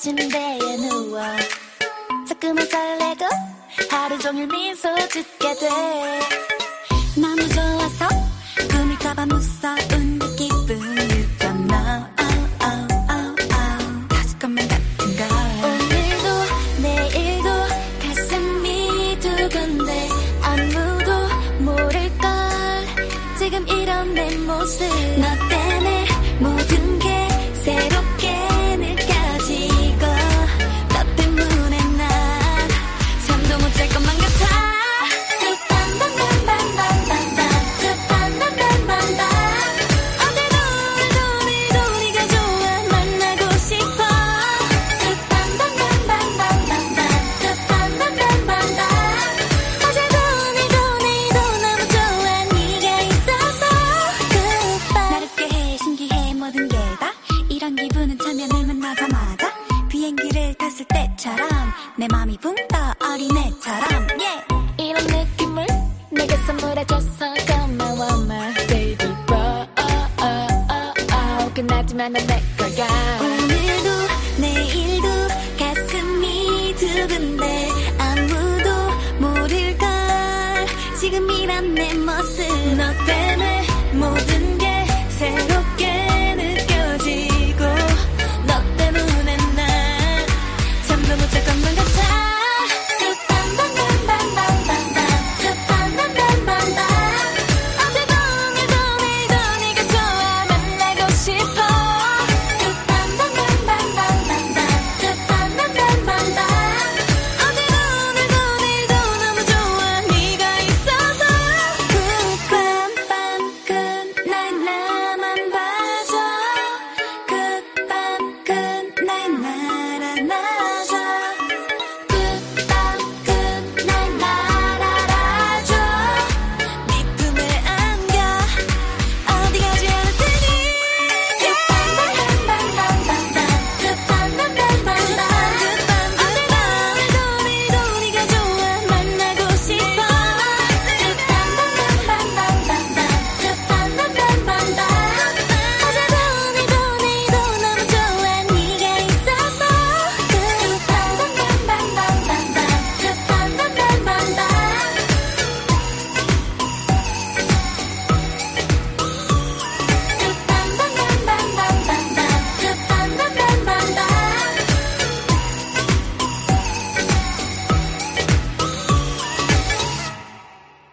침대에 누워 조금은 설레고 하루 종일 미소 짓게 돼. 너무 좋아서 꿈일까봐 무서운 그 기분 You don't know. 다시 것만 같은 걸. 오늘도 내일도 가슴이 두근데 아무도 모를걸. 지금 이런 내 모습 모든 게 다. 이런 기분은 참여를 만나자마자 비행기를 탔을 때처럼 내 맘이 붕 떠 어린애처럼. Yeah. 이런 느낌을 내게 선물해줘서 고마워 my baby boy oh, oh, oh, oh. 끝나지만 난내 거야 오늘도 내일도 가슴이 두근데 아무도 모를걸. 지금이란 내 모습. 너 때문에